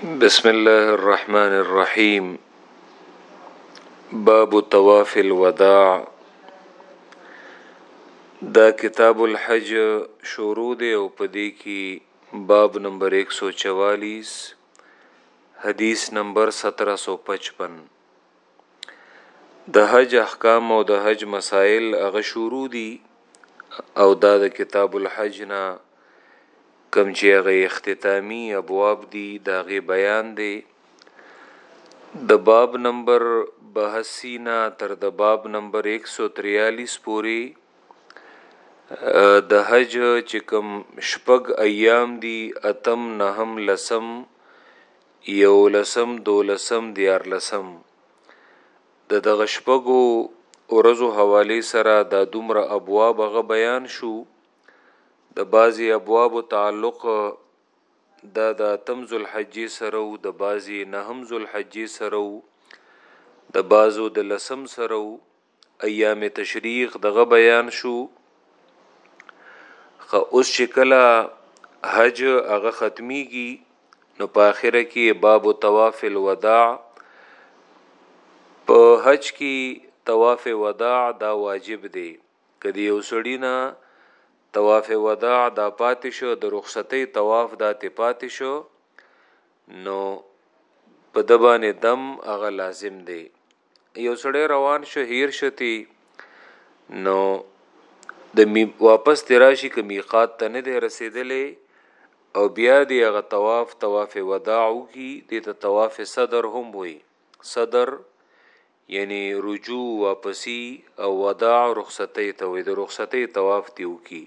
بسم الله الرحمن الرحيم باب طواف الوداع دا کتاب الحج شروع دی او پدې کې باب نمبر 144 حدیث نمبر 1755 د حج احکام او د حج مسائل هغه شروع دي او دا د کتاب الحج نه کم چې هغه اختتامی ابواب دي دا غي بیان دی د باب نمبر 82 نه تر د باب نمبر 143 پوري د حج چې کم شپږ ایام دي اتم نهم لسم یولسم، دولسم، دیارلسم، د دغه شپږو ورځو حوالې سره دا دومره ابواب هغه بیان شو د بعضی ابواب تعلق دا د اتم ذوالحجې سره او د بعضی نهم ذوالحجې سره او د بعضو د لسم سره او ایام تشریق دغه بیان شو خو اوس چې کله حج هغه ختميږي نو په اخره کې باب طواف الوداع په حج کې طواف وداع دا واجب دی کدی یو سړی نه طواف وداع دا پاتې شو د رخصتۍ طواف دا ته پاتې شو نو په دبانې دم هغه لازم دی یو سړی روان شو هیر شتی نو د می واپس تراشی ک میقات ته نه دی رسیدلې او بیا دی هغه طواف طواف وداع کی د ته طواف صدر هم وی صدر یعنی رجوع واپسی او وداع رخصتې ته وی د رخصتې طواف دیو کی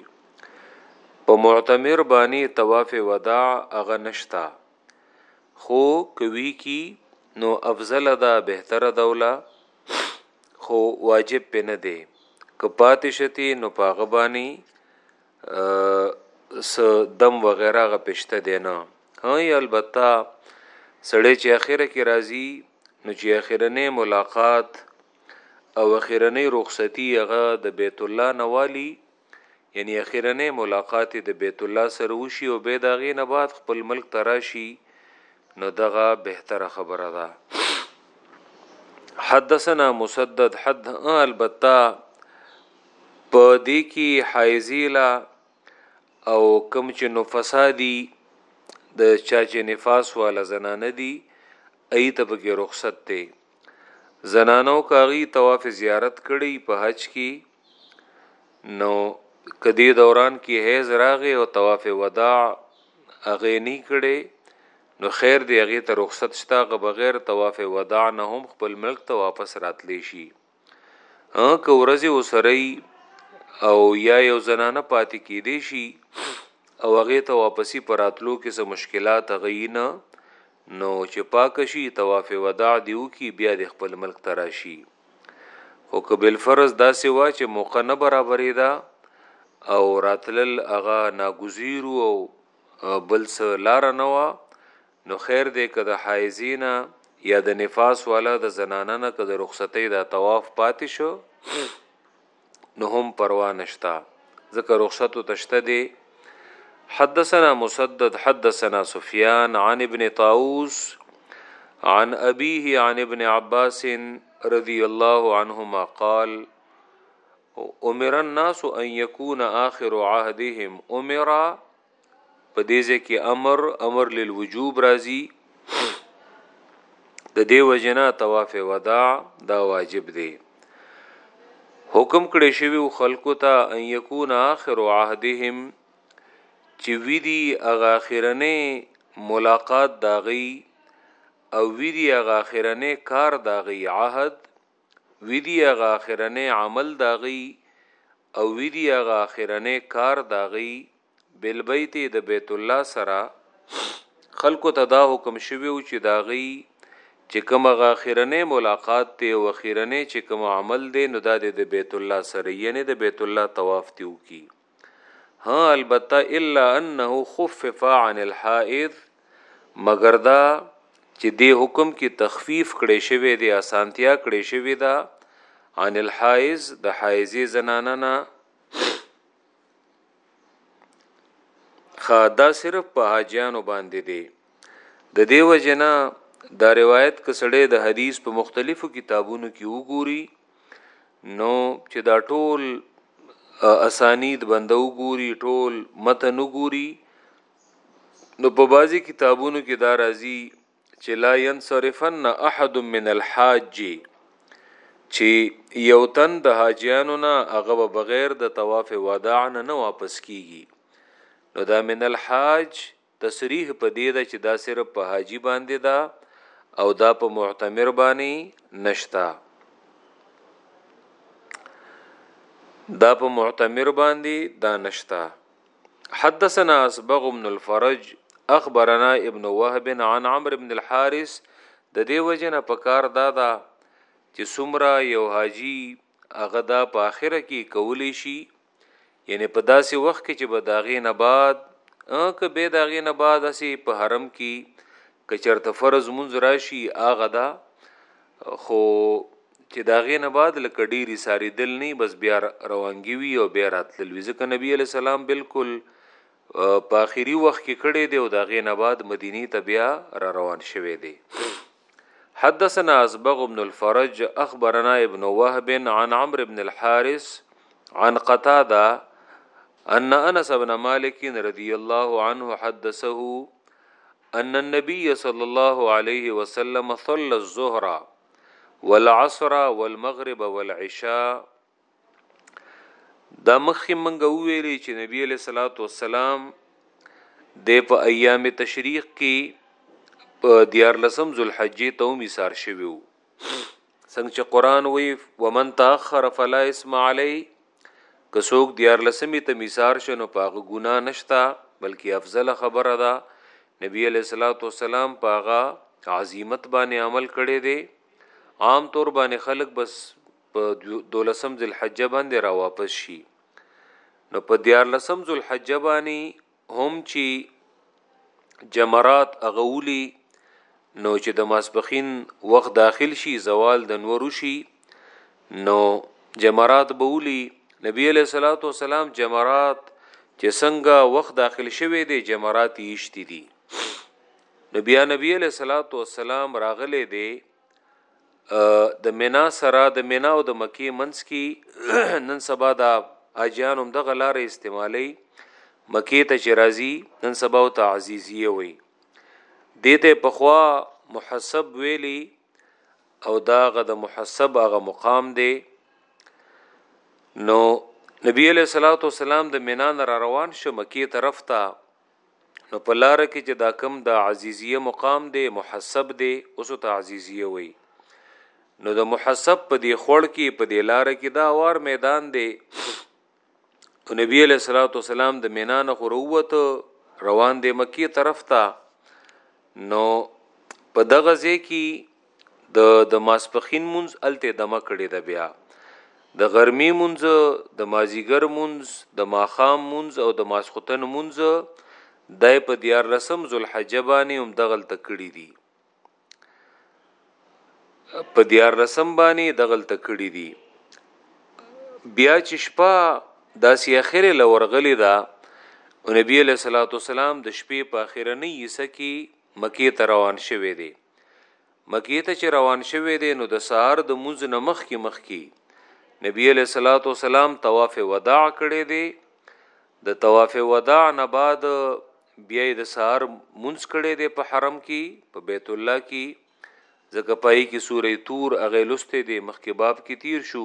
په معتمر باندې طواف وداع هغه نشتا خو کوي کی نو افضل ده بهتره دوله خو واجب په نه دی که پاتې شته نو پاغه بانی س دم وغیرہ غ پښته دی نه هي البته سړی چې اخره کې راضي نو چې اخرنه ملاقات او اخرنه رخصتي هغه د بیت الله نوالی یعنی اخیرنی ملاقات یې د بیت الله سره وشي او بیا د هغې نه بعد خپل ملک ته راشي نو دغه بهتره خبره ده حدثنا مسدد حد البته په دې کې حایزیلا او کم چې نو فسادي د چا چې نفاس والا زنانه دي ای ته به کې رخصت ته زنانو کاغي طواف زیارت کړي په حج کې نو کدی دوران کې حیز راغې او طواف وداع هغه نه کړي نو خیر دی هغه ته رخصت شته غ بغیر طواف وداع نه هم خپل ملک ته واپس راتلی شي ا که ورځي وسري او یا یو زنانه پاتې کې دی شي او هغه ته واپسی پراتلو کې څه مشکلات غینه نو چې پاک شي طواف وداع دیو کې بیا د خپل ملک تراشي او که بل فرض داسې وا چې موقع نه برابرې ده او راتلل هغه ناګزیر او بل څه لار نه وا نو خیر دې کده حایزینا یا د نفاس والا د زنانه نه کده رخصتې دا طواف پاتې شو نو هم پروا نشتا ذکر رخصت تشته دی حدثنا مسدد حدثنا سفيان عن ابن طاووس عن ابيه عن ابن عباس رضي الله عنهما قال امر الناس ان يكون اخر عهدهم امر په دې ځای کې امر امر للوجوب راځي د دې وجنا طواف وداع دا واجب دی حکم کړی شوی خلکو ته ان یکون اخر عهدهم چې وی دی اغه اخرنه ملاقات داغي او وی دی اغه اخرنه کار داغي عهد وی دی اغه اخرنه عمل داغي او ویدی هغه اخرنی کار دهغی بالبیت د بیت الله سره خلکو ته دا حکم شوی وو چی دهغی چی کوم هغه اخرنی ملاقات دی او اخرنی چی کوم عمل دی نو دا دی د بیت الله سره وی یعنی د بیت الله طواف دی وکی ها البته الا انه خفف عن الحائض مګر دا چې دې حکم کې تخفیف کړې شوی دی اسانتیا کړې شوی دا عن الحائز د حائزې زنانه نه خدا صرف په حاجیانو باندې دی د دیو جنا دا روایت کسړې د حدیث په مختلفو کتابونو کې وګوري نو چې دا ټول اسانید بندو ګوري ټول متن ګوري نو په بعضی کتابونو کې دا راځي چې لا ينصرفن احد من الحاج چې یو تن د حاجیانو نه هغه بغیر د طواف وداع نه نه واپس کیږي نو دا من الحاج تصریح په دې ده چې دا صرف په حاجی باندې ده او دا په معتمر باندې نشتا دا په معتمر باندې دا نشتا حدثنا اسبغ بن الفرج اخبرنا ابن وهب عن عمرو بن الحارث د دې وجنه په کار دا دا چې سمرا یو حاجی هغه دا په اخره کې کولی شي یعنی په داسې وخت کې چې به داغې نه بعد که به داغې نه بعد اسی په حرم کې کچرته فرض منځ راشي هغه دا خو چه د هغې نه بعد لکه ډیری ساری دل نه بس بیا روانګی وی او بیا راتلل وی ځکه نبی علیه السلام بلکل په اخیری وخت کې کړی دی او د هغې نه بعد مدینی ته بیا را روان شوی دی حدثنا ازبغ بن الفرج اخبرنا ابن وهب عن عمرو بن الحارث عن قتاده ان انس بن مالک رضی الله عنه حدثه ان النبي صلى الله عليه وسلم صلى الظهر والعصر والمغرب والعشاء دا مخکې منګه ویلې چې نبی علیہ الصلوۃ والسلام د په ایام تشریق کې په دیار لسم ذوالحجې ته هم ایثار شوی وو څنګه چې قران وی ومن تاخر فلا اسم علی که څوک دیار لسمی ته میثار شنو پاغه ګنا نشتا بلکې افضل خبره ده نبی علیہ الصلوۃ والسلام پاغه عظمت باندې عمل کړي دي عام طور باندې خلک بس په دولسم ذل حجه باندې را واپس شي نو په دیار لسم ذل حجه باندې هم چې جمرات اغولی نو چې د ماسپخین وخت داخل شي زوال د نور شي نو جمرات بولی نبی علیہ الصلوۃ والسلام جمرات چې څنګه وخت داخل شوه دی جمرات یشت دي نبی نبی علیہ الصلوۃ والسلام راغله دی د مینا سره د مینا او د مکې منځ کې نن سبا دا اجیان هم دغه لارې استعمالي مکې ته چې راځي نن سبا او تعزیزیه وي دته پخوا محسب ویلی او داغه د محسب هغه مقام دی نو نبی علیہ الصلوۃ والسلام د مینا نه روان شه مکی طرف ته نو په لار کې چې دا کم د عزیزیه مقام دی محسب دی اوس ته عزیزیه وای نو د محسب په دی خړ کې په دی لار کې دا وار میدان دی او نبی علیہ الصلوۃ والسلام د مینا نه خروت روان دی مکی طرف ته نو په دغه ځای کې د د ماسپښین لمونځ هلته دمه کړی ده بیا د غرمی مونځ د مازیګر مونځ د ماخام مونځ او د ماسختن مونځ دای په دیار لسم ذوالحجه باندې هم دغل تکړی دی په دیار لسم باندې دغل تکړی دی بیا چې شپه داسې اخره لورغلی دا نبی علیہ الصلوۃ والسلام د شپې په اخرنی حصہ کې مکه ته روان شوه دی مکې ته چې روان شوی دی نو د سهار د مونځ نه مخکې مخکې نبی علیہ الصلوۃ والسلام طواف وداع کړی دی د طواف وداع نه بعد بیا د سهار مونږ کړی دی په حرم کې په بیت الله کې ځکه پای کې سورې تور اغه لسته دی مخکې باب کې تیر شو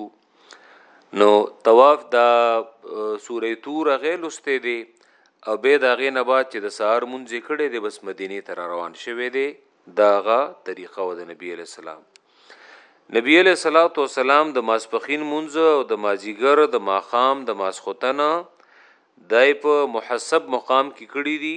نو طواف دا سوره تور غیلسته دی او به دا غې نه بعد چې د سهار مونږ کړي دی بس مدینه تر روان شوه دی داغه طریقه و د نبی علی السلام نبی علی صلوات و سلام د ماسپخین مونږ او د مازیګر د ماخام د ماسختنه دای په محسب مقام کې کړي دي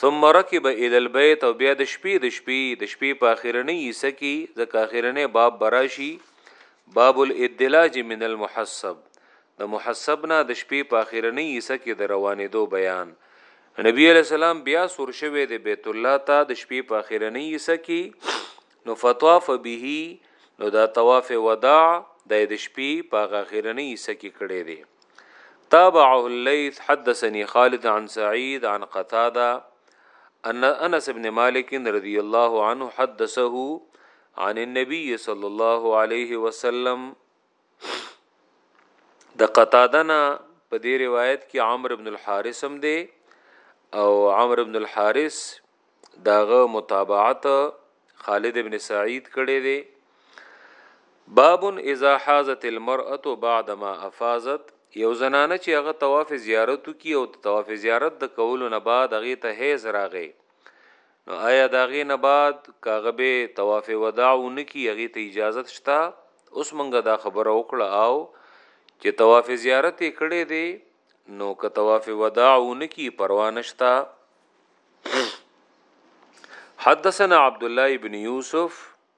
ثم رکب الى البيت او بیا د شپې د شپې د شپې په اخرنی حصہ کې ځکه اخرنه باب براشي باب الادلاج من المحسب د محسب نه د شپې په اخرنی حصہ کې د روانې دو بیان نبی علیہ السلام بیا سور شوه د بیت الله ته د شپې په اخرنی حصہ کې نو فطاف به نو دا طواف وداع د د شپې په هغه اخرنۍ حصہ کې کړی دی تابعه الليث حدثني خالد عن سعيد عن قتاده ان انس بن مالك رضي الله عنه حدثه عن النبي صلى الله عليه وسلم د قتاده نه په دې روایت کې عمرو ابن الحارث هم دی او عمرو ابن الحارث داغه متابعت خالد ابن سعید کړي دی باب اذا حازت المرأه بعد ما افاضت یو زنانه چې هغه طواف زیارت کی او طواف زیارت د کولو نه بعد هغه ته هیز راغی نو ایا د هغې نه بعد که هغه بې طواف وداع ونه کړي هغې ته اجازت شته اوس مونږ دا خبره وکړه او چې طواف زیارت یې کړی دی نو که طواف وداع ونه کړي پروا نشته حدثنا عبد الله بن يوسف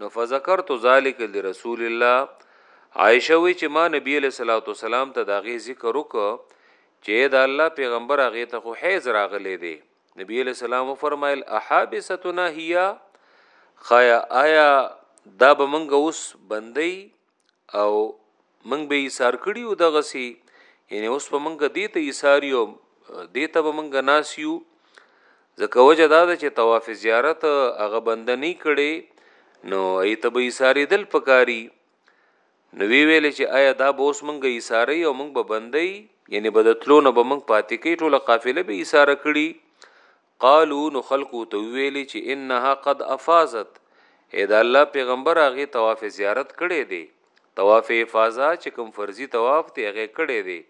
نو فذكرت ذلك لرسول الله عائشه وی چې ما نبی علیہ الصلوۃ والسلام ته داغه ذکر وک چې دا الله پیغمبر هغه ته خو حیز راغلی دی نبی علیہ السلام فرمایل احابستنا هيا خیا آیا دا به منګه اوس بندي او موږ به ایثار کړی او دغه سي یعنی اوس په موږ دې ته ایثار یو دې ته به موږ ناسیو ځکه وجه دا ده چې طواف زیارت هغه بند نه کړي نو ایته به ایثاری دل پکاري نو وی ویل چې آیا دا به اوس موږ ایثاری او موږ به بندي یعنی بدتلونه به موږ پاتې کې ټوله قافله به ایثار کړي قالو نو خلکو ورته وویل چې انها قد افاضت اې د الله پیغمبر هغې طواف زیارت کړی دی طواف افاضه چې کوم فرضي طواف دی هغې کړی دی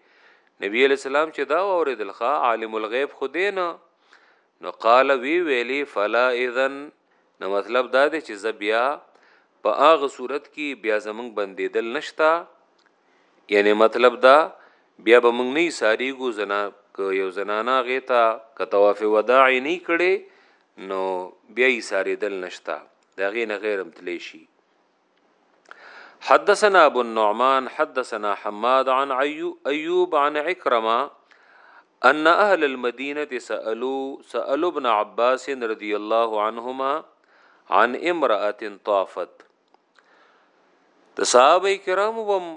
نبی علیه السلام چې دا واورېدل ښه عالم الغیب خو دی نه نو قال وی ویلی فلا اذن نو مطلب دا دی چې زه بیا په هغه صورت کې بیا زمونږ بندېدل نشته یعنی مطلب دا بیا به موږ نه ساریګو زنا که یو زنانا غیتا که طواف وداع نه کړي نو بیا یې ساري دل نشتا دا غي نه غیرم تلی شي حدثنا ابو النعمان حدثنا حماد عن ايوب عن عكرمه ان اهل المدينه سالوا سالوا ابن عباس رضي الله عنهما عن امراه طافت د صحابه کرامو هم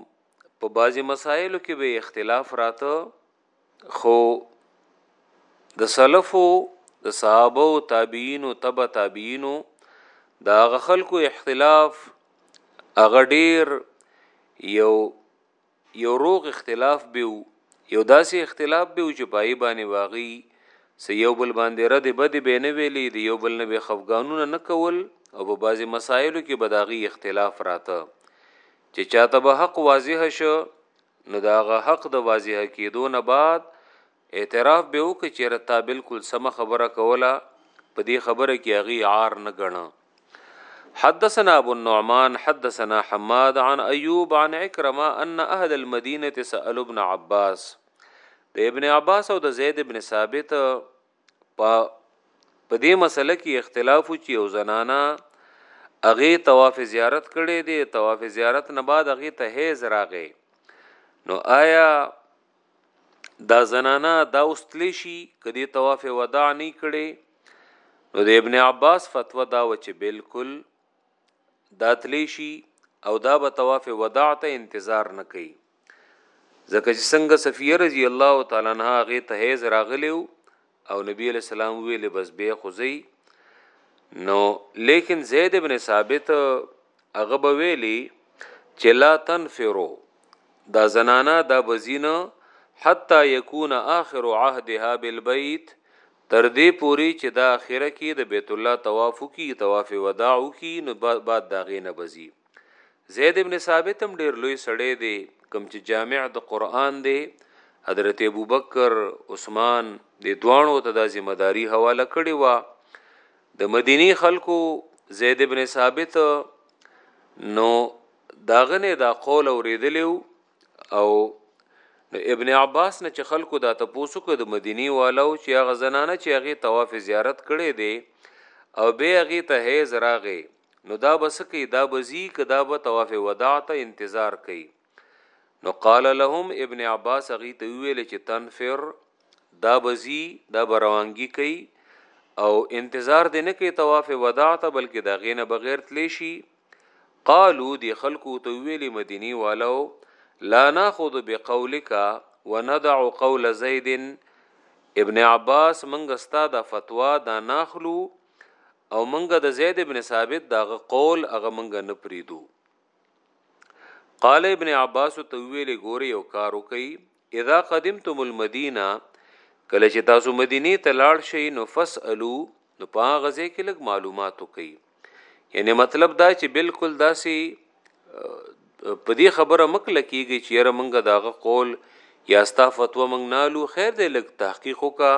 په بعضی مسایلو کې به اختلاف راته خو د سلفو د صحابه او تابعین او تبع تابعین دا غ خلکو اختلاف هغه ډیر یو یو روغ اختلاف به وو، یو داسې اختلاف به وو چې په هغه باندې به هغوی څه یو بل باندې ردې بدې به نه ویلې، د یو بل نه به خفګانونه نه کول او په بعضې مسایلو کې به د هغوی اختلاف راته چې چاته به حق واضح شو نو د هغه حق د واضح کېدو نه بعد اعتراف به وکړي چې رتا بالکل سم خبره کوله په دې خبره کې هغه عار نه غنه حدثنا ابو النعمان حدثنا حماد عن ايوب عن عكرمه ان اهل المدينه سالوا ابن عباس د ابن عباس او د زید ابن ثابت په په دې مسله کې اختلاف وچی او زنانا اغه طواف زیارت کړي دي طواف زیارت نه بعد اغه ته هیز راغې نو آیا دا زنانه دا اوستلی شي کدی طواف وداع نه کړي نو د ابن عباس فتوا دا و چې بالکل دا تلی شي او دا به طواف وداع ته انتظار نه کوي ځکه چې څنګه صفیه رضی الله تعالی عنها غي ته هیز راغلیو او نبی علیہ السلام ویل بس به خوځي نو لیکن زید ابن ثابت هغه به ویلي چې لا تنفرو دا زنانا دا بزینه حتا یکون اخر عهدها بالبیت تر دې پوري چې دا اخره کې د بیت الله طواف کی طواف وداع کی نو بعد دا غینه بزی زید ابن ثابت هم ډیر لوی سړی دی کم چې جامع د قران دی حضرت ابوبکر عثمان د دوانو ته د ذمہ داری حواله کړی و د مدینی خلکو زید ابن ثابت نو داغنه دا قول اوریدلیو او نو ابن عباس نه چې خلکو دا تاسو کو د مدینی والو چې هغه زنانه چې هغه طواف زیارت کړي دي او به هغه ته هي زراغه نو دا بس کوي دا بزی کدا به طواف وداع ته انتظار کوي نو قال لهم ابن عباس غي ته ویل چې تنفر دا بزی دا بروانګي کوي او انتظار دې نه کوي طواف وداع ته بلکې دا غینه بغیر تلی شي قالو دی خلکو ته ویلي مدینی والو لا ناخذ بقولک وندع قول زید ابن عباس منګستا دا فتوا دا ناخلو او منګه د زید ابن ثابت داغه قول هغه منګه نه پریدو قال ابن عباس تو ویلې ګوري او کار وکي اذا قدمتم المدینه کله چې تاسو مدینه ته لاړ شئ نو فسالو نو په غزه کې لګ معلومات وکي یعنی مطلب دا چې بالکل داسي په دې خبره مکل کیږي چې یره منګه داغه قول یا ستا فتوا منګ نالو خیر دې لګ تحقیق وکا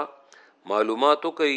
معلومات وکي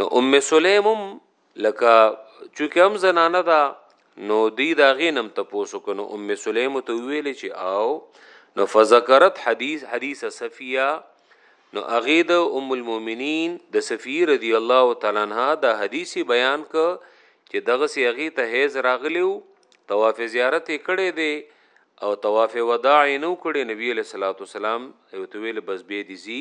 نو ام سلیم لکه چونکه هم زنانه ده نو دی دا غینم ته پوسو کنو ام سلیم ته ویل چې او نو فذكرت حدیث حدیث صفیه نو اغه د ام المؤمنین د صفیه رضی الله تعالی عنها دا حدیث بیان ک چې دغه سی اغه ته هیز راغلیو طواف زیارت کړي دی او طواف وداع نو کړي نبی صلی الله علیه وسلم یو تویل بس به دي زی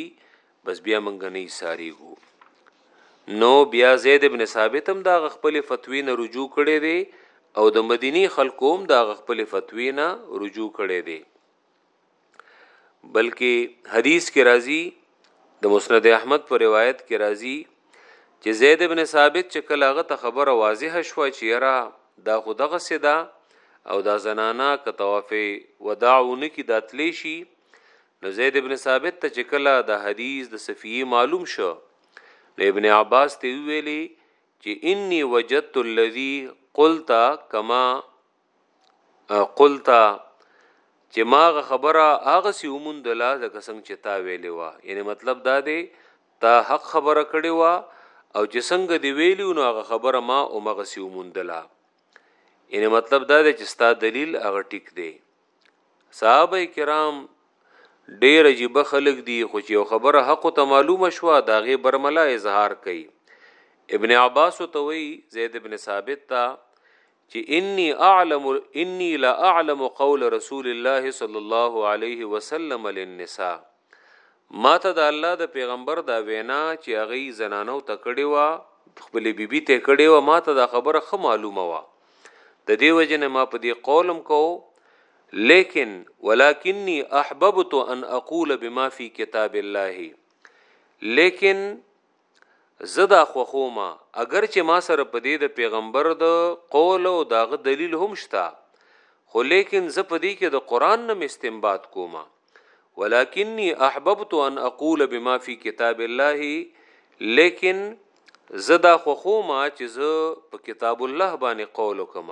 بس بیا منګ نه ساریګو نو بیا زید ابن ثابت هم دا خپل فتوی نه رجوع کړي دي او د مدینی خلکو هم دا خپل فتوی نه رجوع کړي دي بلکې حدیث کې راځي د مسند احمد پر روایت کې راځي چې زید ابن ثابت چې کله هغه ته خبره واضح شوه چې را دا خو دغه سدا او دا زنانا که طواف وداعونه کې داتلی شي نو زید ابن ثابت ته چې کله د حدیث د صفیه معلوم شو نو ابن عباس ته ویلي چې انی وجدت الذی قلت کما قلت چې ماغه خبره هغه سی ومندله د کسنګ چې تا ویلې و یعنی مطلب دا دی تا حق خبره کړې و او چې څنګه دی ویلی نو هغه خبره ما او مغه سی ومندله یعنی مطلب دا دی چې ستا دلیل هغه ټیک دی صحابه کرام ډیر عجیب خلق دي خو چې یو خبره حق ته معلومه شو دا غي برملا اظهار کوي ابن عباس ته وی زید ابن ثابت تا چې انی اعلم انی لا اعلم قول رسول الله صلی الله علیه وسلم للنساء ماته د الله د پیغمبر دا وینا چې هغه زنانو ته کړې وه خپلې بیبي ته کړې وه ماته دا خبره ښه معلومه وه د دې وجه نه ما په دې قولم کو لیکن ولکنی احببت ان اقول بما فی کتاب الله لیکن زه دا خوښوم اګر چې ما سره په دې د پیغمبر د قول او د هغه دلیل هم شته خو لیکن زه په دې کې د قران نه استنباط کوم ولکنی احببت ان اقول بما فی کتاب الله لیکن زه دا خوښوم چې زه په کتاب الله باندې قول وکم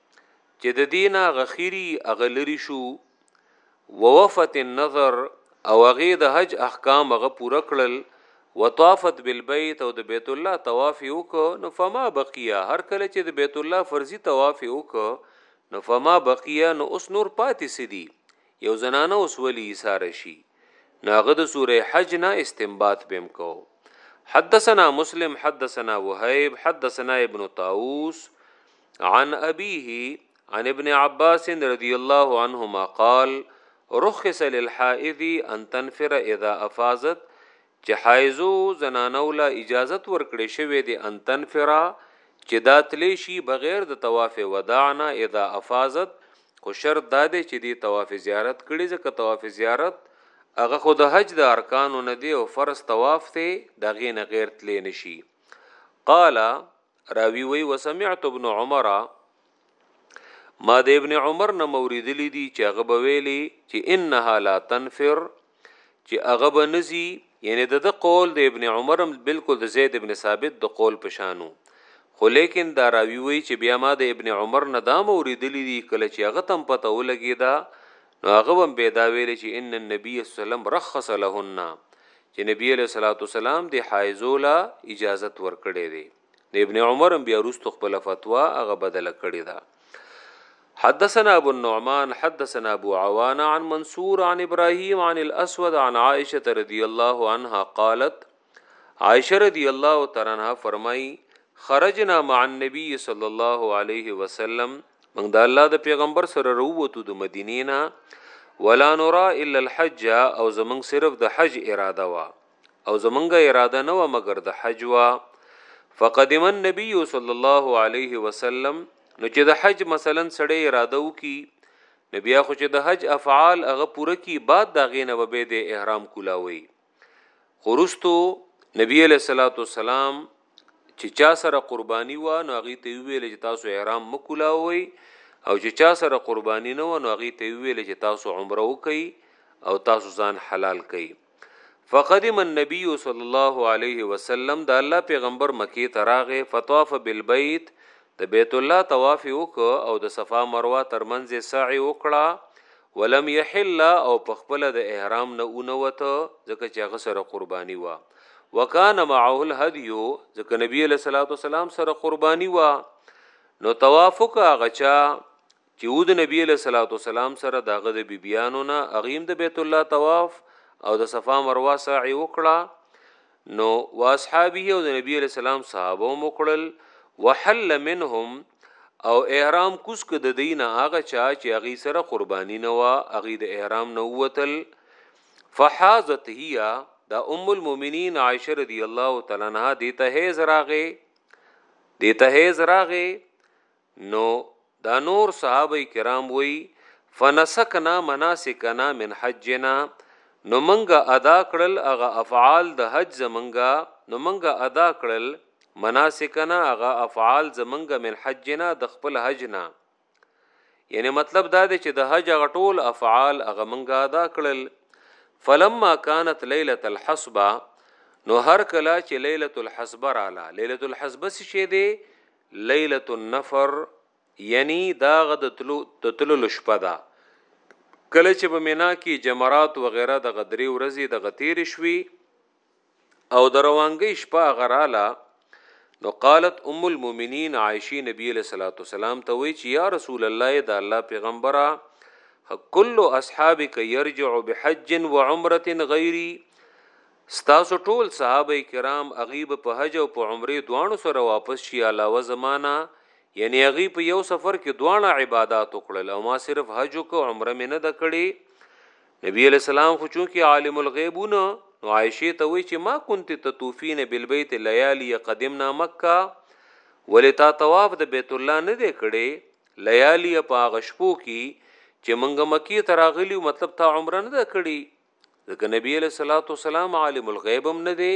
چې د دې نه هغه خیري هغه لري شو ووفت النظر او هغې د حج احکام هغه پوره کړل وطافت بالبیت او د بیت الله طواف یې وکړ نو فما بقیه هر کله چې د بیت الله فرضي طواف یې وکړ نو فما بقیه نو اوس نور پاتې سدي یو زنانه اوس ولی ایثاره شي نو هغه د سوره حج نه استنباط بهم کو حدثنا مسلم حدثنا وهيب حدثنا ابن طاووس عن ابيه عن ابن عباس رضی الله عنهما قال رخص للحائض ان تنفر اذا افاضت چې حایزو زنانو لا اجازت ورکړې شوې دي ان تنفرا چې دا تلی شي بغیر د طواف وداعنا اذا افاضت خو شرط دا دی چې دی طواف زیارت کړي ځکه طواف زیارت هغه خو د حج د ارکانو نه دی او فرض طواف ته دغه نه غیر تلی نشي قال راوی وی وسمعت ابن عمر ما د ابن عمر نه موریدلی دی چې هغه به ویلی چې انها لا تنفر چې هغه به نزی یعنی د د قول د ابن عمر هم بالکل د زید ابن ثابت د قول پشانو خو لیکن دا راوی وی چې بیا ما د ابن عمر نه دا موریدلی دی کله چې هغه تم پته ولګی دا نو هغه هم به دا ویلی چې ان النبي صلی الله علیه وسلم رخص لهن چې نبی علیه الصلاة والسلام د حایزو لا اجازت ورکړی دی د ابن عمر بیا رست خپل فتوا هغه بدله کړی ده حدثنا ابو النعمان حدثنا ابو عوان عن منصور عن ابراهيم عن الاسود عن عائشه رضی الله عنها قالت عائشه رضی الله تعالی عنها فرمای خرجنا مع النبي صلی الله علیه وسلم موږ د الله د پیغمبر سره وروتو د مدینې نه ولا نرا الا الحج او زمنګ صرف د حج اراده وا او زمنګ اراده نه و مگر د حج وا فقدم النبي صلی الله علیه وسلم نو چې د حج مثلا سړی اراده وکي نو بیا خو چې د حج افعال هغه پوره کی بعد دا غینه به د احرام کولاوي خورستو نبی علیہ الصلوۃ والسلام چې چا سره قرباني و نو هغه ته ویل چې تاسو احرام مکولاوي او چې چا سره قرباني نه و نو هغه ته ویل چې تاسو عمره وکي او تاسو ځان حلال کړئ فقدم النبي صلی الله علیه وسلم د الله پیغمبر مکی ته راغې فطاف بالبیت د بیت الله طواف وک او د صفا مروه ترمنځ سعی وکړه ولم يحل او په خپل د احرام نه اونوته ځکه چې هغه سره قرباني وا وکانه معه الهدي ځکه نبی له صلوات والسلام سره قرباني وا نو توافق غچا چې ود نبی له صلوات والسلام سره دغه د بیبيانو نه اغیم د بیت الله طواف او د صفا مروه سعی وکړه نو واصحابه او د نبی علی السلام صحابه مو کړل وحل منهم او احرام کوس ک د دین هغه چا چې هغه سره قربانی نه وا هغه د احرام نه وتل فحازت هي دا ام المؤمنین عائشه رضی الله تعالی عنها د ته زراغه د ته زراغه نو دا نور صحابه کرام وایي، فنسکنا مناسکنا من حجنا، نو مونږ ادا کړل هغه افعال د حج زمونږ، نو مونږ ادا کړل مناسکنا هغه افعال زمونږ من حجنا د خپل حج نه. یعنی مطلب دا دی چې د حج هغه ټول افعال هغه منګه ادا کړل فلما كانت ليله الحسبه نو هر کله چې ليله الحسبه رااله ليله الحسبه څه شي دی لیلة النفر یعنی د هغه د تلو د تللو شپه ده کله چې په مینا کې جمرات وغیره د غدرې ورځې د غتیر شوي او د روانګي شپه غراله نو قالت ام المؤمنین عائشه نبی علیہ الصلوۃ والسلام ته وی چې یا رسول الله دا الله پیغمبره کل اصحابک یرجع بحج و عمره غیری ستاسو ټول صحابه کرام هغوی به په حج او په عمرې دواړو سره واپس شي علاوه زما نه یعنې هغوی په یو سفر کې دواړه عبادات وکړل او ما صرف حج وکړ عمره مې نه ده کړې نبی علیه السلام خو چونکې عالم الغیبونه نو عایشه ته وی چې ما كنت تطوفین بالبیت لیالی قدمنا مکه ولې تا طواف د بیت الله نه دی کړې لیالی په هغه شپو کې چې منګه مکی ته راغلی مطلب تا عمره نه ده کړې ځکه نبی علیہ الصلوۃ والسلام عالم الغیب هم نه دی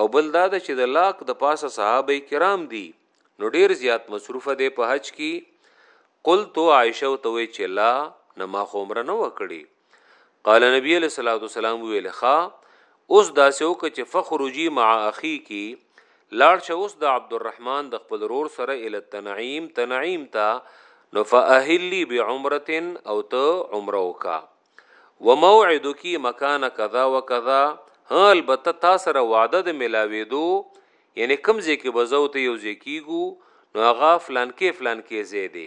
او بل دا چې د لاک د پاسه صحابه کرام دي نو ډیر زیات مصروف دی په حج کې قلت عائشه تو چې لا نه ما عمر نه وکړي قال نبی علیہ الصلوۃ والسلام ویل خا اوس دا سو چې فخرجی مع اخی کی لاړ شه اوس د عبدالرحمن د خپل رور سره ال تنعیم تنعیم تا نو فاهلی بعمره او ته عمره وکړه وموعدک مکان کذا وکذا ها البته تا سره وعده د ملاویدو یعنی کم ځای کې بزو ته یو ځای کیګو نو هغه فلان کې فلان کې ځای دی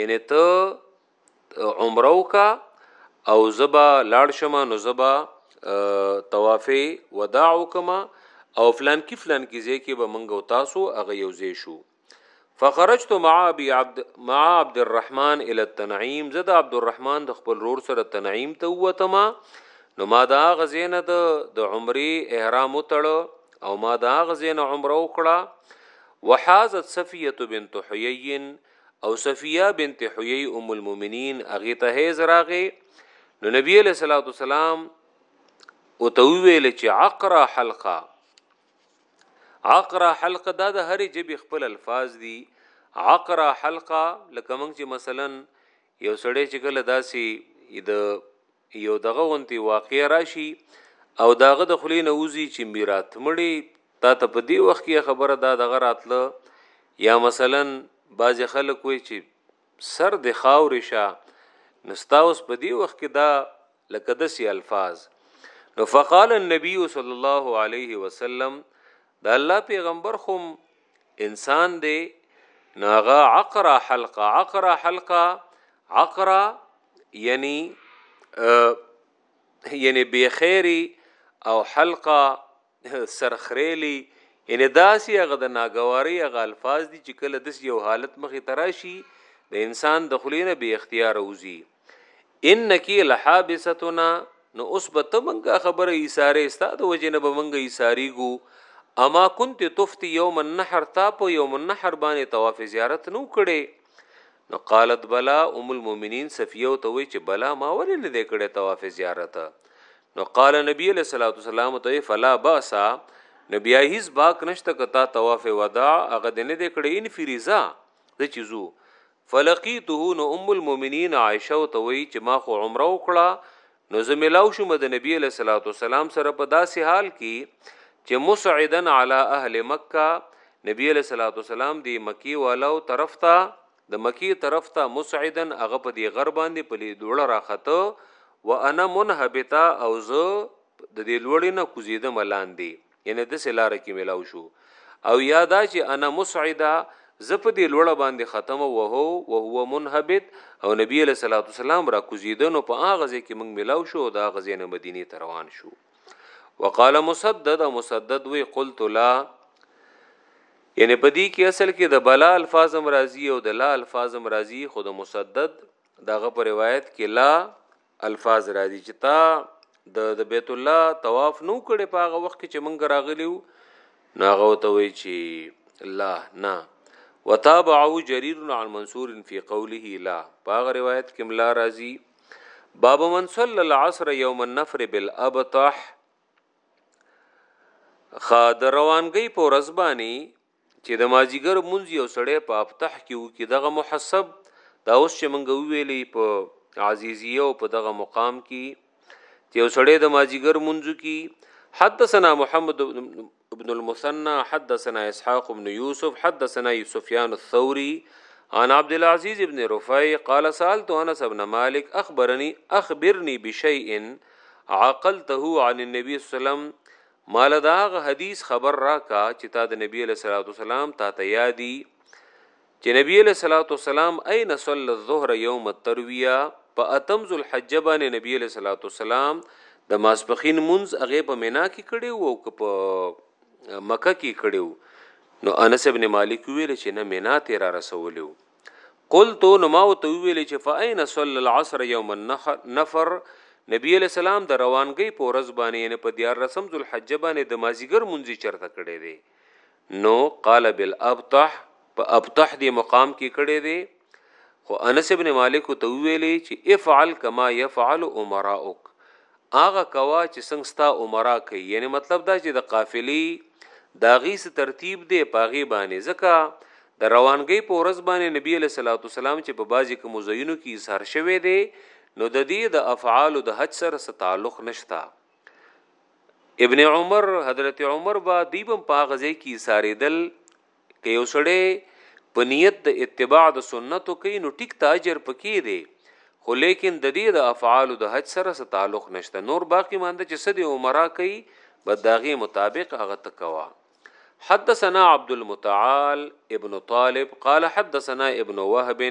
یعنی ته عمره وکا او زبا لاړ شمه نو زبا طواف وداع وکما او فلان کې فلان کې ځای کې به منګو تاسو هغه یو ځای شو فخرجت مع ابي عبد مع عبد الرحمن الى التنعيم زد عبد الرحمن د خپل رور سره تنعيم ته وتما نو ما دا غزینه د د عمرې احرام تړ او ما دا غزینه عمره وکړه وحازت صفيه بنت حيي او صفيه بنت حيي ام المؤمنين اغه ته هیز راغه نو نبی له صلوات والسلام او ته ویل چې عقرا حلقه عقره حلقه دا د هرې جبې خپل الفاظ دي عقره حلقه لکه موږ چې مثلا یو سړی چې کله داسې د یو دغه غونتی واقع راشي او داغه د خلی نه وزي چې میرات مړي تا ته په دی وخت کې خبره دا دغه راتله یا مثلا بعض خلک وي چې سر د خاورې شه نو ستا اوس په دې وخت کې دا لکه داسې الفاظ نو فقال النبي صلی الله علیه وسلم دا الله پیغمبر خو انسان دی ناغا عقرا حلقه عقرا حلقه عقرا یعنی یعنی بی خیری او حلقه سرخریلی ان داسې هغه د ناګواري هغه الفاظ دي چې کله د یو حالت مخې تراشي د انسان د خلینه به اختیار اوزي انکی لحابستنا نو اوس به ته منګه خبره ایثاره استاد وجنه به منګه ایثاری ګو اما كنت تفتی یوم النحر تا په یوم النحر باندې طواف زیارت نو کړي نو قالت بلا ام المؤمنین صفیه ته وی چې بلا ما ولې نه دی کړی طواف زیارت نو قال نبی علیہ الصلوۃ والسلام ته فلا باسا نو بیا هیڅ باک نشته کتا طواف وداع هغه دې نه دی کړی ان فریزا د چیزو فلقیته نو ام المؤمنین عائشه ته وی چې ما خو عمره وکړه نو زه ملاو شوم د نبی علیہ الصلوۃ والسلام سره په داسې حال کې چې مسعدا علی اهل مکه نبی علیہ الصلوۃ والسلام دی مکی والو طرف ته د مکی طرف ته مسعدا هغه په دی غر باندې په لوړ راخته وانا منهبتا او زه د دې لوړ نه کوزیدم لاندې یعنی د سلاره کې ملاو شو او یادا چې انا مسعدا زه په دې لوړه باندې ختم وهو او هو منهبت او نبی له صلوات والسلام را کوزیدنو په هغه ځای کې موږ ملاو شو دا غزې نه مدینه ته روان شو وقال مسدد مسدد وی قلت لا یعنی په دې کې اصل کې د بلا الفاظ مرضی او د لا الفاظ مرضی خود مسدد دغه په روایت کې لا الفاظ راځي چې تا د د بیت الله طواف نو کړي په هغه وخت کې چې مونږ راغلیو ناغه ته وی چې الله نه وتابعو جرير عن منصور في قوله لا باغ روایت کې ملا رازي باب من صلى العصر يوم النفر بالابطح خاد روانګي په رزباني چي د مازيګر لمونځ يو سړی په افتح کي وکړي دغه محسب دا اوس چي موږ وويلي په عزيزيه او په دغه مقام کي چي يو سړی د مازيګر لمونځ وکړي حدثنا محمد ابن المثنى حدثنا اسحاق بن يوسف حدثنا سفيان الثوري عن عبد العزيز ابن رفيع قال سألت أنس ابن مالك أخبرني أخبرني بشيء عقلته عن النبي صلى الله عليه وسلم ماله د هغه حدیث خبر راکا چې تا د نبی علیہ الصلوۃ والسلام تا ته یادی چې نبی علیہ الصلوۃ والسلام اين صلی الظهر یوم الترویه په اتم ذوالحج باندې نبی علیہ الصلوۃ والسلام د ماسپخین منز هغه په مینا کې کړي وو او په مکه کې کړي وو نو انس ابن مالک ویل چې نه مینا ته را رسولیو قلت نو ما ته ویل چې فاین صلی العصر یوم النفر نبی علیہ السلام د روانګي په ورځ باندې یعنی په دیار رسم ذل حج باندې د مازیګر منځي چرته کړي دي نو قال بالابطح په ابطح دی مقام کې کړي دي خو انس ابن مالک ته ویلي چې افعل کما يفعل امراؤک هغه کوه چې څنګه ستا عمرا کوي یعنی مطلب دا چې د قافلی دا غي څه ترتیب دی پاغي باندې ځکه د روانګي په ورځ باندې نبی له صلوات والسلام چې په بازي کې مزینو کې اظهار شوه دی نو د دې د افعال د حج سره څه تعلق نشتا ابن عمر حضرت عمر با دیبم پاغزه کې ساریدل که یو سړی په نیت د اتباع د سنتو کوي نو ټیک ته اجر پکې دی خو لیکن د دې د افعال د حج سره څه تعلق نشته نور باقی مانده چې سدي عمره کوي بداغي مطابق هغه تکوا حدثنا عبد المتعال ابن طالب قال حدثنا ابن وهب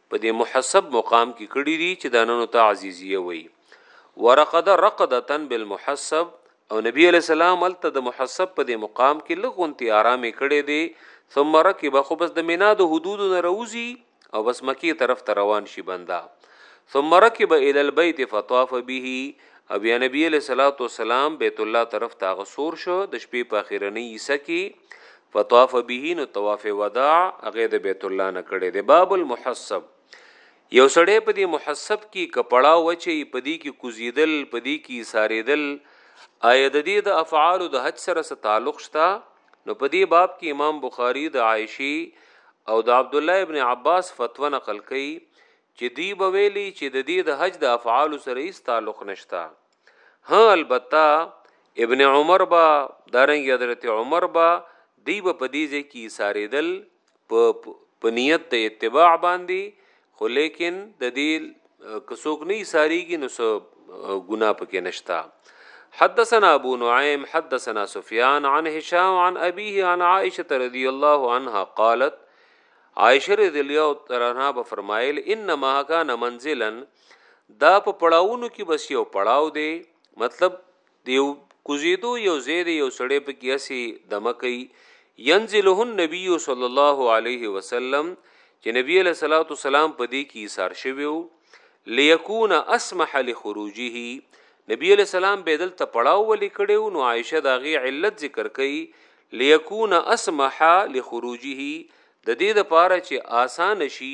په دې محسب مقام کې کړی دي چې دا نن ته عزیزیه وي ورقد رقدتن بالمحسب او نبی علی السلام الته د محسب په دې مقام کې لغونتی آرامې کړي دي ثم رکب خو بس د مینا د حدود نه روزي او بس مکی طرف ته روان شي بندا ثم رکب الى البيت فطاف به او بیا نبی علیہ الصلوۃ والسلام بیت الله طرف ته غسور شو د شپې په اخیرنی حصہ کې فطاف به نو طواف وداع هغه د بیت الله نه کړي د باب المحسب یو سړی په دې محسب کې کپړا وچی په دې کې کوزیدل په دې کې ساریدل آیا د دې د افعال د حج سره څه تعلق شته نو په دې باب کې امام بخاری د عائشی او د عبد الله ابن عباس فتوا نقل کړي چې دی بویلی چې د دې د حج د افعال سره هیڅ تعلق نشته ها البته ابن عمر با دارنګ حضرت عمر با دی به په دې ځای کې ایثاریدل په په نیت د اتباع باندې خو لیکن د دې کڅوک نه ایثاریږي نو سو ګنا پکې نشتا حدثنا ابو نعيم حدثنا سفيان عن هشام عن ابيه عن عائشه رضي الله عنها قالت عائشه رضي الله عنها فرمایل انما كان منزلا دا په پړاوونو کې بس یو پړاو دی مطلب دیو کوزیدو یو زید یو سړی په کې اسی دمکې ينزله النبي صلی الله علیه وسلم چې نبی له صلوات والسلام په دې کې ایثار شویو ليكون اسمح لخروجه نبی له سلام به دلته پړاو ولې کړو نو عائشه دا غي علت ذکر کړي ليكون اسمح لخروجه د دې لپاره چې آسان شي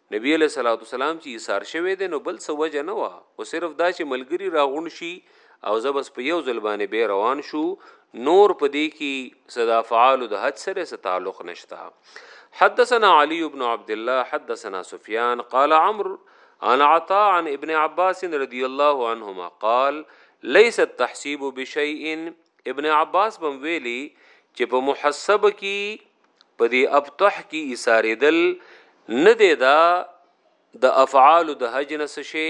نبی علیه الصلاۃ والسلام چې ایثار شوی دی نو بل څه وجه نه و خو صرف دا چې ملګری راغون شي او زبس په یو ځل باندې به روان شو نور په دې کې صدا فعال د حج سره څه تعلق نشتا حدثنا علي بن عبد الله حدثنا سفيان قال عمرو عن عطاء عن ابن عباس رضي الله عنهما قال ليس التحسيب بشيء ابن عباس بم ویلي چې په محسب کې په دې ابتح کې ایثاریدل نه دی دا د افعال د حج نه څه شي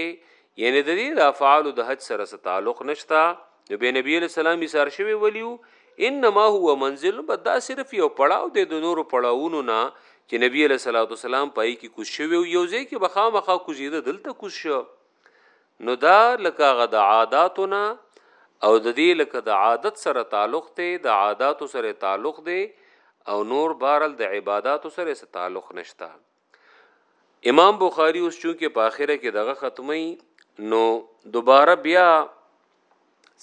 یعنی د دې د افعال د حج سره څه تعلق نشتا نو به نبی علیہ السلام ایثار شوی ولیو انما هو منزل بدا صرف یو پړاو دی د نورو پړاوونو نه چې نبی علیہ الصلوۃ والسلام پای کې کوز شوی یو ځای کې بخامخه کوزیده دلته کوز شو نو دا لکه هغه د عاداتو نه او د دې لکه د عادت سره تعلق دی د عاداتو سره تعلق دی او نور بارل د عبادتو سره سره تعلق نشتا امام بخاری اوس چونکه په اخره کې دغه ختمي نو دوباره بیا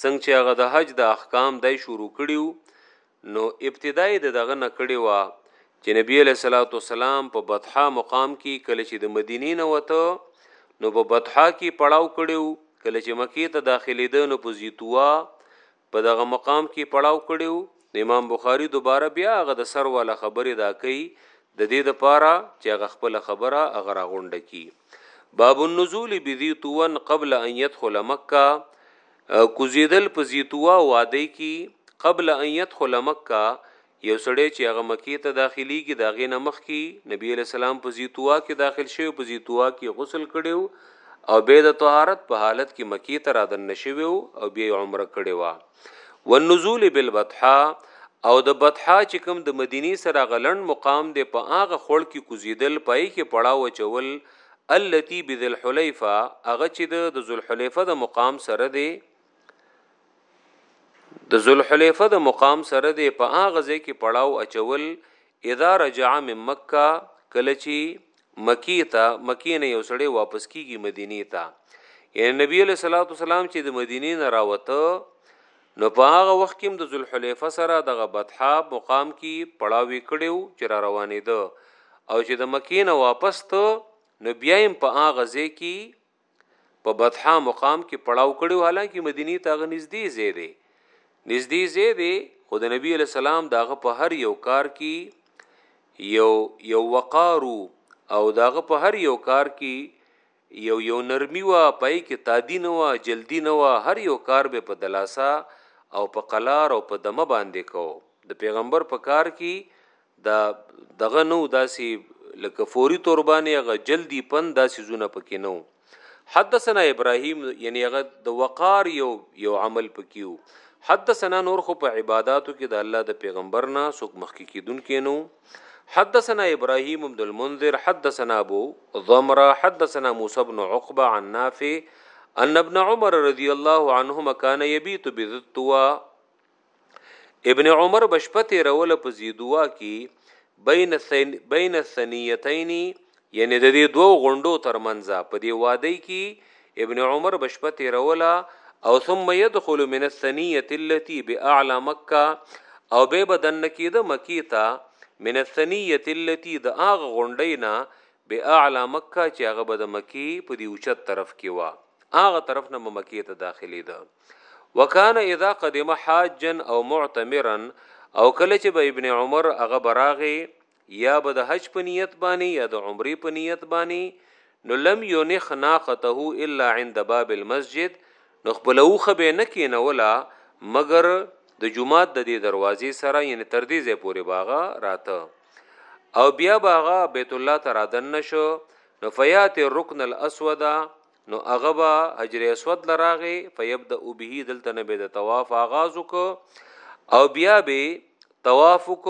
څنګه چې هغه د حج د احکام دای شروع کړیو نو ابتدای د دغه نه کړی و چې نبی علیہ الصلوۃ والسلام په بطحا مقام کې کله چې د مدینې نه وته نو په بطحا کې پړاو کړیو کله چې مکی ته داخلي ده نو په زیتوا په دغه مقام کې پړاو کړیو امام بخاری دوباره بیا هغه د سر والا خبره دا کوي د دې لپاره چې هغه خپله خبره هغه راغونډه کړي. باب النزول بذي طوى قبل ان يدخل مکه کوزیدل په ذي طوى وادي کې قبل ان يدخل مکه یو سړی چې هغه مکې ته داخليږي دا غې نه مخ کې نبی علیہ السلام په ذي طوى کې داخل شوی په ذي طوى کې غسل کړو او به د طهارت په حالت کې مکې ته رادن نشوي او به عمره کړې و والنزول بالبطحاء او د بطحا چې کوم د مدینی سره غلند مقام دی په هغه خړ کې کوزیدل پای کې پړاو چول التي بذل حلیفه هغه چې د ذل حلیفه د مقام سره دی د ذل حلیفه د مقام سره دی په هغه ځای کې پړاو اچول اذا رجع من مکه کله چې مکی ته مکی نه یو سړی واپس کیږي مدینه ته یعنی نبی علیہ الصلوۃ والسلام چې د مدینې نه راوته نو په هغه وخت کې د ذوالحلیفه سره دغه بطحا مقام کې پړاوي کړیو چې را روانې ده او چې د مکې نه واپس ته نو بیا هم په هغه ځای کې په بطحا مقام کې پړاو کړو حالانکه مدینه ته غ نږدې ځای دی نږدې ځای دی خو د نبی علی سلام داغه په هر یو کار کې یو یو وقارو او داغه په هر یو کار کې یو یو نرمی وا پای کې تادی نه وا جلدی نه وا هر یو کار به په دلاسا او په قلار او په دمه باندې کو د پیغمبر په کار کې دا دغه نه و داسې لکه فوري تور باندې هغه جلدي پن دا سيزونه پکې نه و حدثنا ابراهيم یعنی هغه د وقار یو یو عمل پکيو حدثنا نور خو په عبادتو کې د الله د پیغمبر نه څوک مخکې کیدون کینو حدثنا ابراهيم بن المنذر حدثنا ابو ضمره حدثنا موسى بن عقبه عن نافع ان ابن عمر رضي الله عنهما كان يبيت بذتوا ابن عمر بشپه تیروله په زیدوا کی بین ثین بین ثنیتین یعنی د دې دوو غونډو ترمنځ په دې وادی کی ابن عمر بشپه تیروله او ثم يدخل من الثنيه التي باعلى مکه او به بدن کیده مکی ته من الثنيه التي د اغه غونډینا به اعلی مکه چې هغه به د مکې په دې اوچت طرف کې وه هغه طرف نه به مکې ته داخلېده وکان اذا قدم حاجا او معتمرا او کله چې به ابن عمر هغه براغه یا به د حج په نیت باندې یا د عمرې په نیت باندې نو لم ينخ ناقته الا عند باب المسجد نو خپله اوښه به یې نه کېنوله مګر د جومات د دې دروازې سره یعنی تر دې ځای پورې باغه راته او بیا باغه بیت الله ته رادن نشو نو فیات الرکن الاسود نو هغه به حجر اسود لراغه فیبدا به دلته نه به د طواف آغاز وک او بیا به طواف وک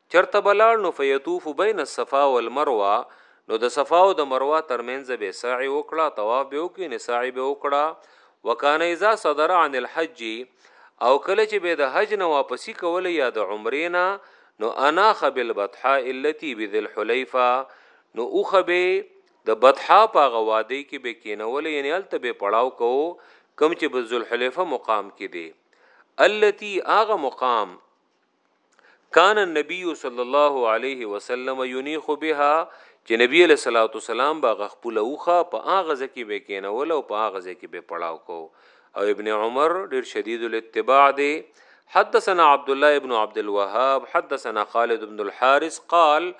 چرته به لاړ نو فیطوف بین الصفا والمروه نو د صفا او د مروه ترمنځ به سعی وکړه طواف به وکړي نه سعی به وکړه وکانه اذا صدر عن الحج او کله چې به د حج نه واپسی کول یا د عمرې نه نو انا خبل بطحاء التي بذل حلیفه نو اوخه به د بطحا په غوادي کې به کینول یعنی الته به پړاو کو کم چې بذل حلیفه مقام کې دی التي اغه مقام کان النبی صلی الله علیه وسلم ینیخ بها چې نبی علیہ الصلوۃ والسلام با غخپل اوخه په هغه ځکه به کینول او په هغه ځکه به پړاو کو او ابن عمر ډیر شدید الاتباع دی حدثنا عبد الله ابن عبد الوهاب حدثنا خالد ابن الحارث قال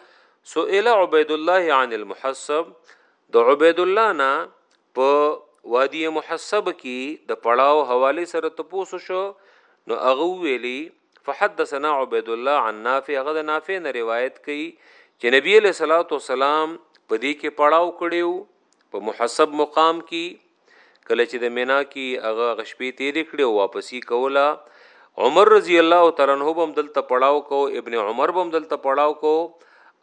سئل عبید الله عن المحسب د عبید الله نه په وادي محسب کې د پړاو حواله سره تپوسو شو نو هغه ویلي فحدثنا عبید الله عن نافع هغه د نافع نه روایت کړي چې نبی له صلوات و سلام په دې کې پړاو کړیو په محسب مقام کې کله چې د مینا کې هغه غشپې تیرې کړې او واپسی کوله عمر رضی الله تعالی عنہ بم دلته پړاو کو ابن عمر بم دلته پړاو کو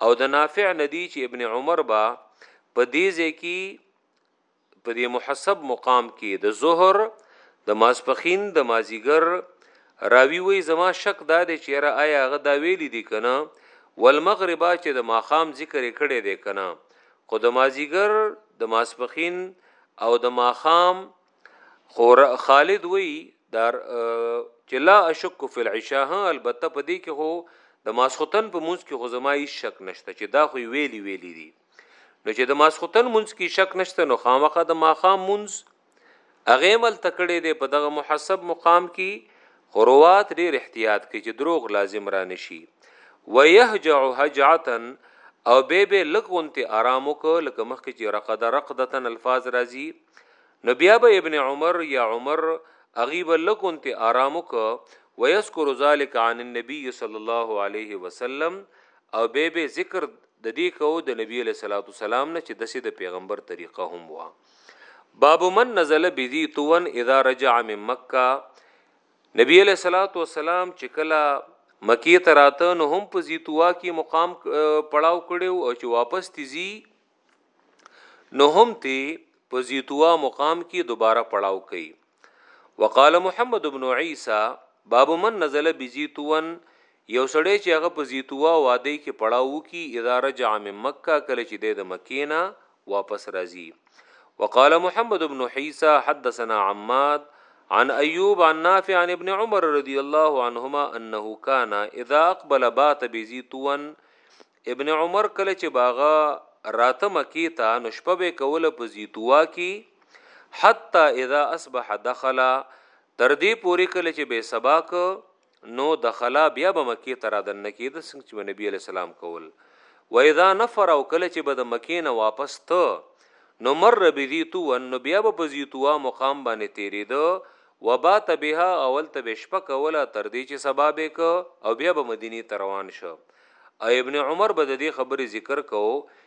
او د نافع ندی چې ابن عمر با په دې ځکه په دې محسب مقام کې د ظهر د ماسپخین د مازیګر راوی وی زما شک دا دی چې را آیا غدا ویلی دی کنه والمغربا چې د ماخام ذکر کړي دی کنه خو د مازیګر د ماسپخین او د ماخام خور خالد وی دار چې لا اشک فی العشاء البته په دې کې هو د ماسختن په مونږ کې خو زما هیڅ شک نشته چې دا خو ویلی ویلی دي نو چې د ماسختن مونږ کې شک نشته نو خامخه د ماخام مونږ هغه عمل تکړه دی په دغه محسب مقام کې خروات ډیر احتیاط کوي چې دروغ لازم را نشي ويهجع هجعتا او به به لګونته آرام وک لکه مخکې چې رقد رقدتن الفاظ راځي نو بیا به ابن عمر یا عمر اغیب لګونته آرام وک ويذكر ذلك عن النبي صلى الله عليه وسلم او به به ذکر د دې کو د نبی له صلوات والسلام نه چې د سید پیغمبر طریقه هم وه باب من نزل بذی توان اذا رجع من مکه نبی علیہ الصلوۃ والسلام چې کله مکی ته راته نو هم په زیتوا کې مقام پړاو کړو او چې واپس تیزی نو هم تی په زیتوا مقام کې دوباره پړاو کړي وقال محمد ابن عیسی باب من نزل بزیتوان یو سړی چې هغه په زیتوا واده کې پړاو کی اذا رجع من مکه کله چې د مکینا واپس راځي وقال محمد بن حيسى حدثنا عماد عن ايوب عن نافع عن ابن عمر رضي الله عنهما انه كان اذا اقبل بات بزيتون ابن عمر کله چې باغه راته مکی ته نو شپه به کوله په زیتوا کې حتی اذا اصبح دخل تر دې پورې کله چې به سبا ک نو دخلا بیا به مکې ته را دننه کېده څنګه چې به نبي علیه السلام کول و اذا نفر او کله چې به د مکې نه واپس ته نو مر بذي توان نو بیا به په ذي توا مقام باندې تېرېده و بات بها اول ته به شپه کوله تر دې چې سبا به که او بیا به مدینې ته روان شه او ابن عمر به د دې خبرې ذکر کوو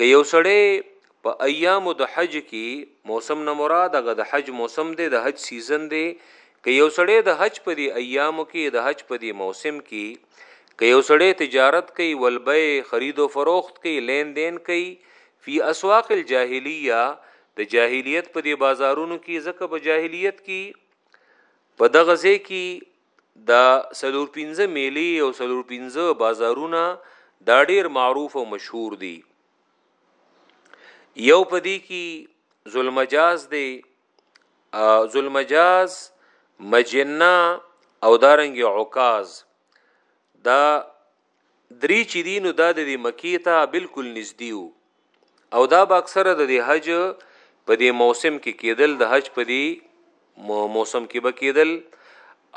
که یو سړی په ایامو د حج کی موسم نه مراد هغه د حج موسم دی د حج سیزن دی که یو سړی د حج په دی ایامو کی د حج په دی موسم کی که یو سړی تجارت کوي ولبه خرید او فروخت کوي لین دین کوي فی اسواق الجاهلیه د جاهلیت په دی بازارونو کی زکه په جاهلیت کی په دغه ځای کی دا سلور پنځه میلی او سلور پنځه بازارونه دا ډیر معروف او مشهور دي یو پدی کی ظلم جاز دی ظلم جاز مجنه او دارنګ عکاز دا دري چې دي نو دا د دې مکی ته بالکل نږدې وو او دا به اکثره د دې حج په دې موسم کې کېدل د حج په دې موسم کې به کېدل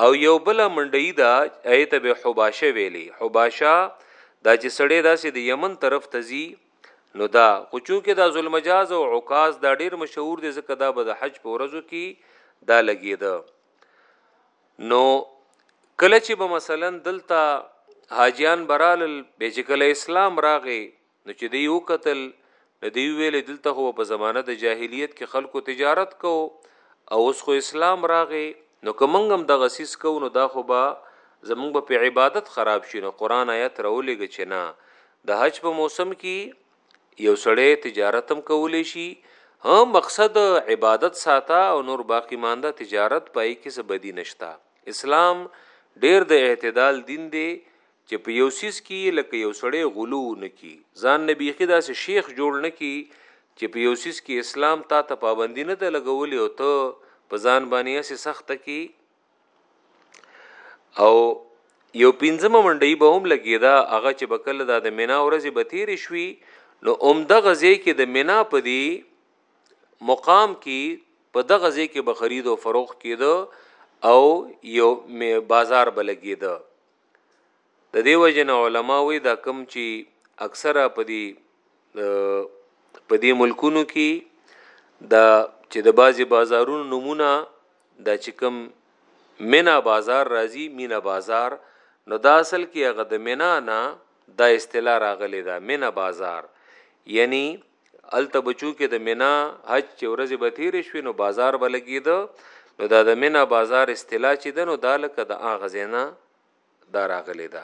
او یو بل منډی دا ایت به حباشه ویلې حباشه دا چې سړی داسې د یمن طرف ته زی نو دا خو چونکه دا ظلم مجاز او عکاز دا ډیر مشهور دي ځکه دا به د حج په ورځو کې دا لګیده نو کله چې به مثلا دلته حاجیان برالل به چې کله اسلام راغی نو چې دی وکتل نو دی ویل دلته هو په زمانه د جاهلیت کې خلکو تجارت کو او اوس خو اسلام راغی نو کومنګم د غسیس کو نو دا خو به زمونږ په عبادت خراب شي نو قران آیت راولېږي چې نه د حج په موسم کې یو سړی تجارت هم کولی شي ها مقصد عبادت ساته او نور باقی مانده تجارت پای کې څه بدی نشتا اسلام ډیر د اعتدال دین دی چې په یو سیس کې لکه یو سړی غلو نکی ځان نبی خدا سه شیخ جوړ نکی چې په یو سیس کې اسلام تا ته پابندی نه ده لګولې او ته په ځان باندې سخت کې او یو پنځمه منډي به هم لګیدا هغه چې بکله د مینا ورځې به تیر شوي نو اوم د غزې کې د مینا په دی مقام کې په د غزې کې به خرید او فروخت کېده او یو بازار به لګیده د دې وجه نه علما وی دا کم چې اکثره په دې په دې ملکونو کې دا چې د بازي بازارونو نمونه دا چې کوم مینا بازار راځي مینا بازار نو دا اصل کې هغه د مینا نه دا اصطلاح راغلی دا مینا بازار یعنی الته بچو کې د مینا حج چې ورځې به تیر شوي نو بازار به لګیدو نو دا د مینا بازار اصطلاح چې دنو دا لکه د اغه زینا دا راغلی دا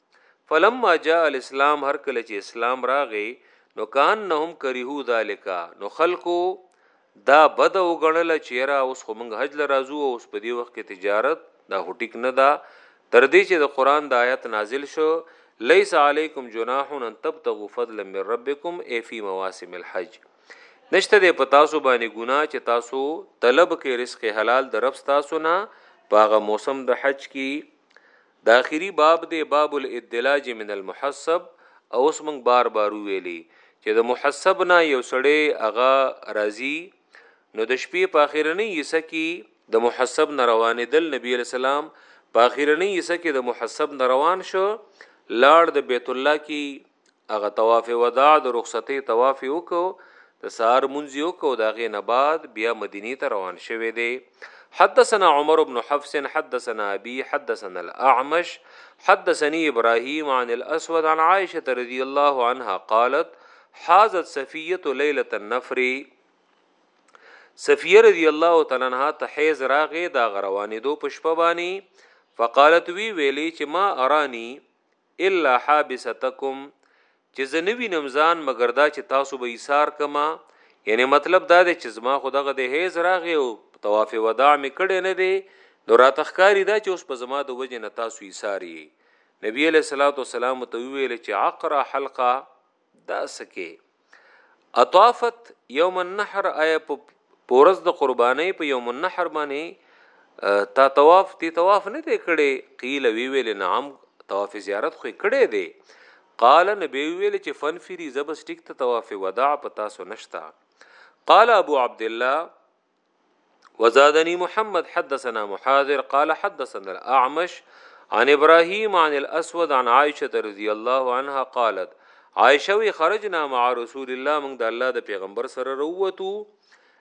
فلما جاء الاسلام هر کله چې اسلام راغی نو کان نهم کریهو ذالک نو خلکو دا بد وګڼل چې را اوس خو موږ حج لرازو او اوس په دې وخت کې تجارت دا هټیک نه دا تر دې چې د قران د آیت نازل شو ليس علیکم جناح ان تبتغوا فضلا من ربکم ای فی مواسم الحج نشته د پتاسو باندې ګنا چې تاسو طلب کې رزق حلال د رب تاسو نه پاغه موسم د حج کې دا اخري باب دی باب الادلاج من المحسب او اوس موږ بار بار ویلي چې د محسب نه یو سړی هغه راضی نو د شپې په اخرنی حصہ کې د محسب نه روانې دل نبی علی السلام په اخرنی حصہ کې د محسب نه روان شو لاړ د بیت الله کې هغه طواف وداع د رخصتې طواف وکړو د سار منځ یو کو دا غې نه بعد بیا مدینه ته روان شوه دی حدثنا عمر بن حفص حدثنا ابي حدثنا الاعمش حدثني ابراهيم عن الاسود عن عائشه رضي الله عنها قالت حازت صفيه ليله النفر صفيه رضي الله تعالی عنها ته حیز راغې دا غروانې دو پشپبانی فقالت وی ویلی چې ما ارانی الا حابستکم چې زه نه وینم ځان مګر دا چې تاسو به ایثار کما یعنی مطلب دا دی چې زما خو دغه د هیز راغی او طواف وداع مې کړی نه دی نو را تخکاری دا چې اوس په زما د وجه نه تاسو ایثار یې نبی علیہ الصلوۃ والسلام ته ویل چې عقرا حلقه دا سکه اطافت یوم النحر آیا په پورز د قربانۍ په یوم النحر باندې تا طواف تی طواف نه دی کړي قیل وی ویل نعم طواف زیارت خو کړي دی قال نبی ویل چې فن فری زبس ټیک ته طواف وداع پتا سو نشتا قال ابو عبد الله وزادني محمد حدثنا محاذر قال حدثنا الاعمش عن ابراهيم عن الاسود عن عائشه رضی الله عنها قالت عائشه وی خرجنا مع رسول الله موږ د الله د پیغمبر سره وروتو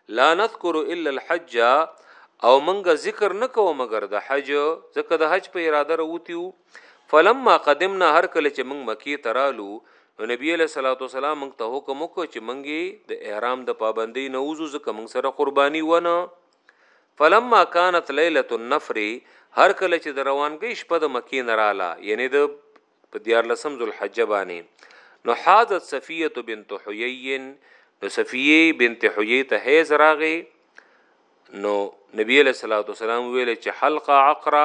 لا نذكر الا الحج او موږ ذکر نکوه مگر د حج ځکه د حج په اراده وروتیو فلما قدمنا هر کله چې موږ مکی ته رالو نو نبی علیہ الصلوۃ والسلام موږ ته حکم وکړ چې موږ د احرام د پابندۍ نه وځو ځکه موږ سره قرباني ونه فلما كانت ليله النفر هر کله چې د روانګۍ شپه د مکی نه رااله یعنی د په دیار لسم ذوالحجه باندې نو حاضت صفیه بنت حیی نو صفیه بنت حیی ته هیز راغی نو نبی علیہ الصلوۃ والسلام ویل چې حلقه عقرا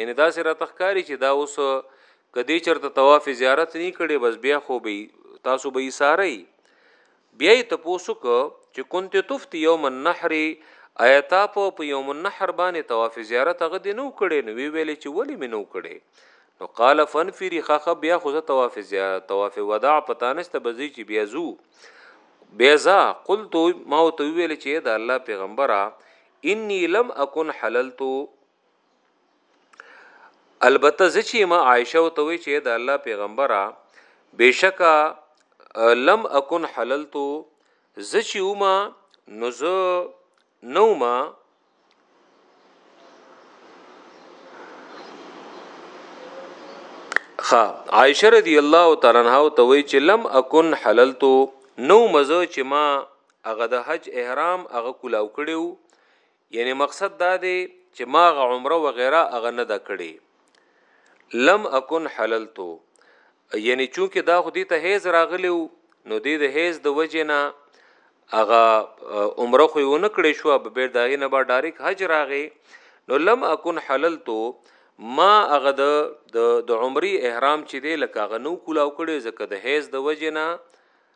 یعنی دا سره تخکاری چې دا اوس کدی چرته طواف زیارت نه کړي بس بیا خو به تاسو به یې ساري بیا یې تاسو کو چې كنت تفت یوم النحر آیات په یوم النحر باندې طواف زیارت هغه دی نو کړي نو وی ویل چې ولی مې نو کړي نو قال فنفری خخ بیا خو زه طواف زیارت طواف وداع پتانسته بزی چې بیا زو بیزا قلت ما تو ویل چې دا الله پیغمبره انی لم اكن حللت البته زچی ما عائشه او توي چې د الله پیغمبره بشکا لم اكن حللتو زچی وما نوز نوما خا عائشه رضی الله تعالی عنها او توي چې لم اكن حللتو نو مزه چې ما هغه د حج احرام هغه کولاو کړیو یعنی مقصد دا دی چې ما هغه عمره وغیره هغه نه ده کړې لم اکن حللتو یعنی چونکه دا خو دې ته هیز راغلی نو دې د هیز د وجې نه هغه عمره خو یو نه کړې شو به بیر داغې نه با ډاریک حج راغې نو لم اکن حللتو ما هغه د د عمرې احرام چې دی لکه هغه نو کولاو کړې ځکه د هیز د وجې نه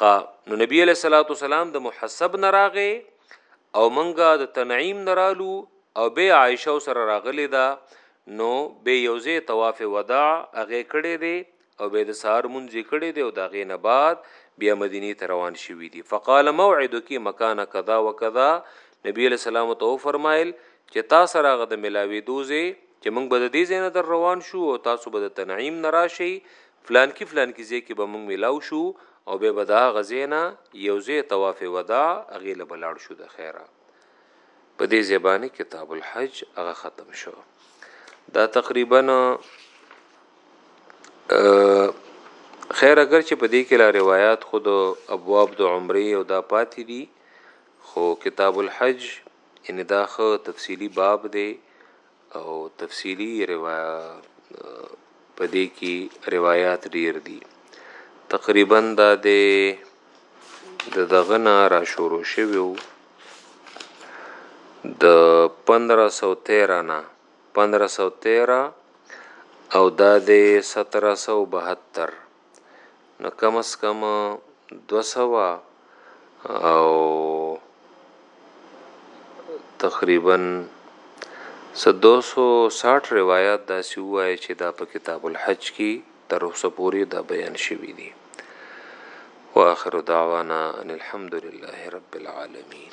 قا نو نبی علیہ الصلوۃ والسلام د محسب نه راغې او منګه د تنعیم نه رالو او به عائشه سره راغلی دا نو به یوزه طواف وداع هغه کړي دي او به د سار مونږ کړي دي او دا غې نه بعد بیا مدینه ته روان شوی دي فقال موعدک مکان کذا وکذا نبی علیہ السلام تو فرمایل چې تا سره غد ملاوي دوزه چې موږ به د دې زینه در روان شو او تاسو به د تنعیم نراشي فلانکی فلانکی ځای کې به موږ ملاو شو او به به دا غزې نه یو ځای طواف وداع هغې له بلاړ شو د خیره په دې زبانه کتاب الحج هغه ختم شو دا تقریبا خیر اگر چې په دې کې لا روایت خود ابواب د عمره او دا پاتې دي خو کتاب الحج ان دا خو تفصیلی باب دی او تفصیلی په دی کی روایات ډیر دی تقریبا دا دی د دغه نه را شروع شوی وو د 1513 نه 1513 او دا دی 1772 نو کم از کم دوه سوه او تقریبا څه دوه سو ساټ روایات داسې ووایه چې دا په کتاب الحج کې تر اوسه پورې دا بیان شوي دي واخر دعوانا ان الحمد لله رب العالمین